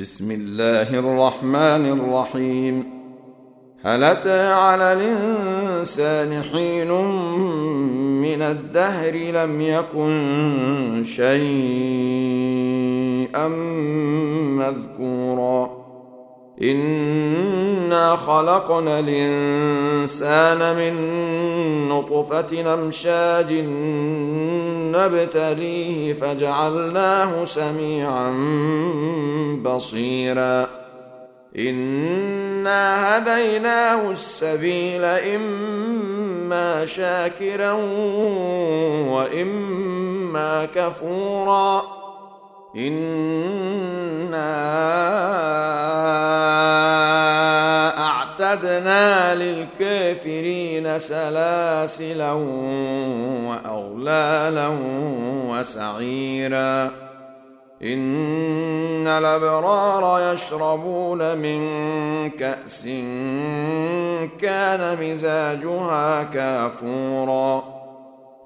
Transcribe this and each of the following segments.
بسم الله الرحمن الرحيم. هل أتى على الإنسان حين من الدهر لم يكن شيئا مذكورا؟ انا خلقنا الانسان من نطفه امشاج نبتليه فجعلناه سميعا بصيرا انا هديناه السبيل اما شاكرا واما كفورا انا اعتدنا للكافرين سلاسلا واغلالا وسعيرا ان الابرار يشربون من كاس كان مزاجها كافورا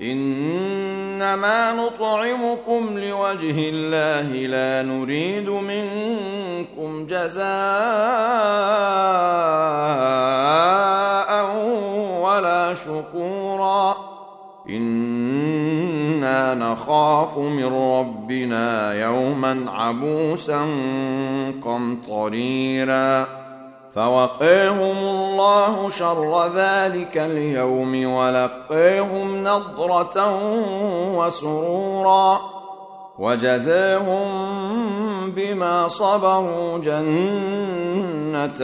إنما نطعمكم لوجه الله لا نريد منكم جزاء ولا شكورا. إنا نخاف من ربنا يوما عبوسا قمطريرا. فوقيهم الله شر ذلك اليوم ولقيهم نضرة وسرورا وجزاهم بما صبروا جنة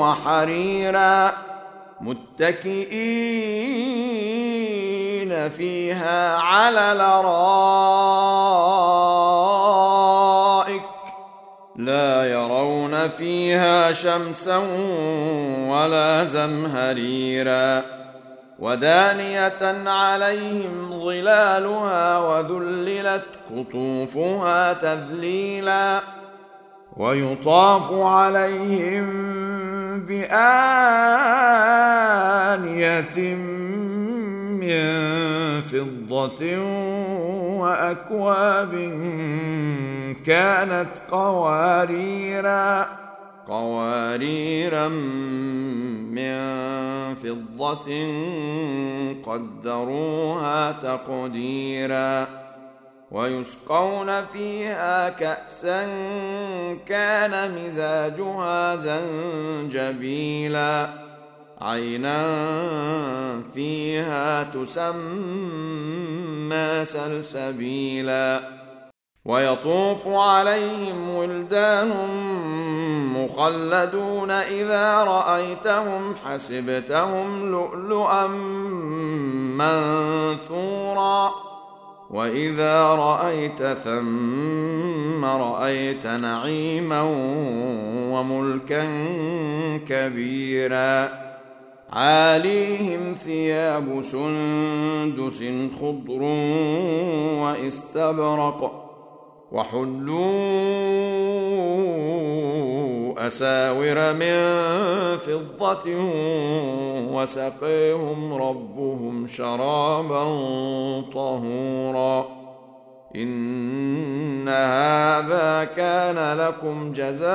وحريرا متكئين فيها على الأرائك فيها شمسا ولا زمهريرا ودانية عليهم ظلالها وذللت قطوفها تذليلا ويطاف عليهم بآنية من فضة وأكواب كانت قواريرا قواريرا من فضة قدروها تقديرا ويسقون فيها كأسا كان مزاجها زنجبيلا عينا فيها تسمى سلسبيلا ويطوف عليهم ولدان مخلدون إذا رأيتهم حسبتهم لؤلؤا منثورا. وإذا رأيت ثم رأيت نعيما وملكا كبيرا. عاليهم ثياب سندس خضر واستبرق. وحلوا أساور من فضة وسقيهم ربهم شرابا طهورا. إن هذا كان لكم جزاء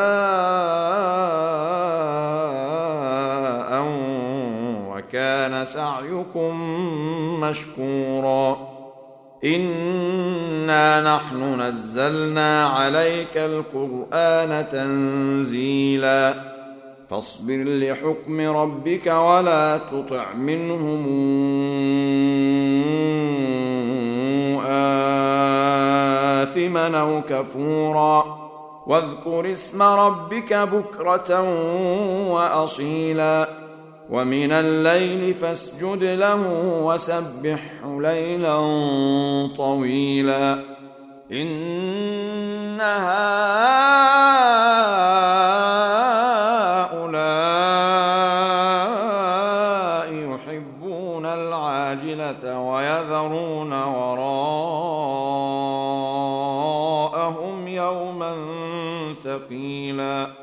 وكان سعيكم مشكورا. انا نحن نزلنا عليك القران تنزيلا فاصبر لحكم ربك ولا تطع منهم اثما أو كفورا واذكر اسم ربك بكره واصيلا ومن الليل فاسجد له وسبح ليلا طويلا. إن هؤلاء يحبون العاجلة ويذرون وراءهم يوما ثقيلا.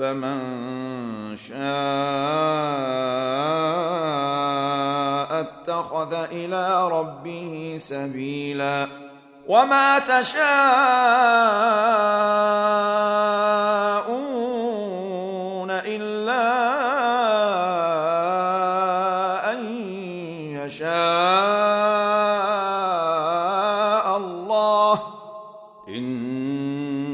فمن شاء اتخذ إلى ربه سبيلا وما تشاءون